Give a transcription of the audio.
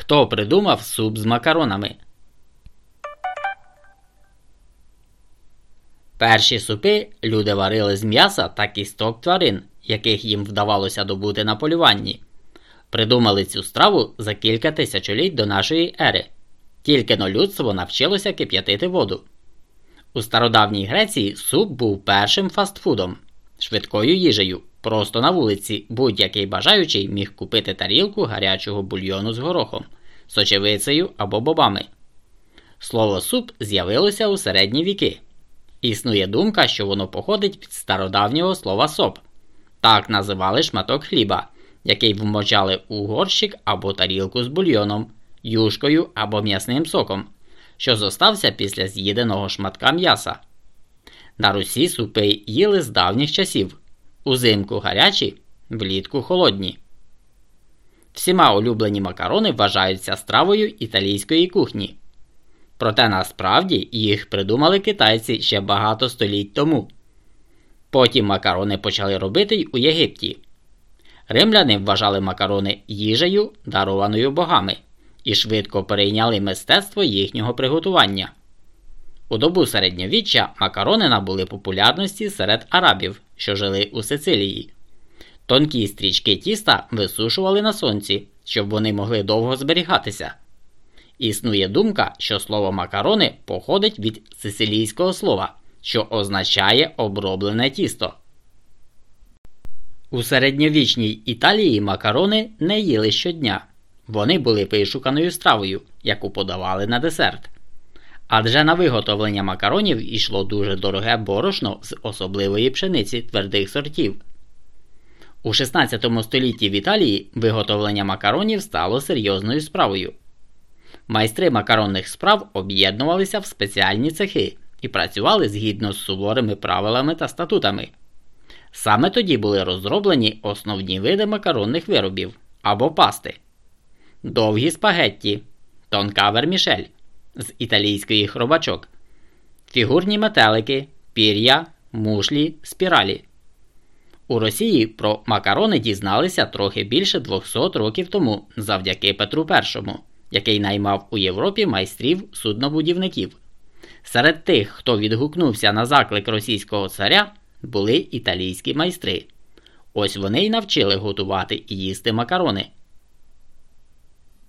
Хто придумав суп з макаронами? Перші супи люди варили з м'яса та кісток тварин, яких їм вдавалося добути на полюванні. Придумали цю страву за кілька тисячоліть до нашої ери. Тільки но людство навчилося кип'ятити воду. У стародавній Греції суп був першим фастфудом, швидкою їжею. Просто на вулиці будь-який бажаючий міг купити тарілку гарячого бульйону з горохом, сочевицею або бобами. Слово суп з'явилося у середні віки. Існує думка, що воно походить від стародавнього слова соп. Так називали шматок хліба, який вмочали у горщик або тарілку з бульйоном, юшкою або м'ясним соком, що зостався після з'їденого шматка м'яса. На Русі супи їли з давніх часів. Узимку гарячі, влітку холодні. Всіма улюблені макарони вважаються стравою італійської кухні. Проте насправді їх придумали китайці ще багато століть тому. Потім макарони почали робити й у Єгипті. Римляни вважали макарони їжею, дарованою богами, і швидко перейняли мистецтво їхнього приготування. У добу середньовіччя макарони набули популярності серед арабів, що жили у Сицилії. Тонкі стрічки тіста висушували на сонці, щоб вони могли довго зберігатися. Існує думка, що слово макарони походить від сицилійського слова, що означає оброблене тісто. У середньовічній Італії макарони не їли щодня. Вони були вишуканою стравою, яку подавали на десерт. Адже на виготовлення макаронів йшло дуже дороге борошно з особливої пшениці твердих сортів. У 16 столітті в Італії виготовлення макаронів стало серйозною справою. Майстри макаронних справ об'єднувалися в спеціальні цехи і працювали згідно з суворими правилами та статутами. Саме тоді були розроблені основні види макаронних виробів або пасти, довгі спагетті, тонка вермішель з італійської хробачок, фігурні метелики, пір'я, мушлі, спіралі. У Росії про макарони дізналися трохи більше 200 років тому завдяки Петру І, який наймав у Європі майстрів суднобудівників. Серед тих, хто відгукнувся на заклик російського царя, були італійські майстри. Ось вони й навчили готувати і їсти макарони.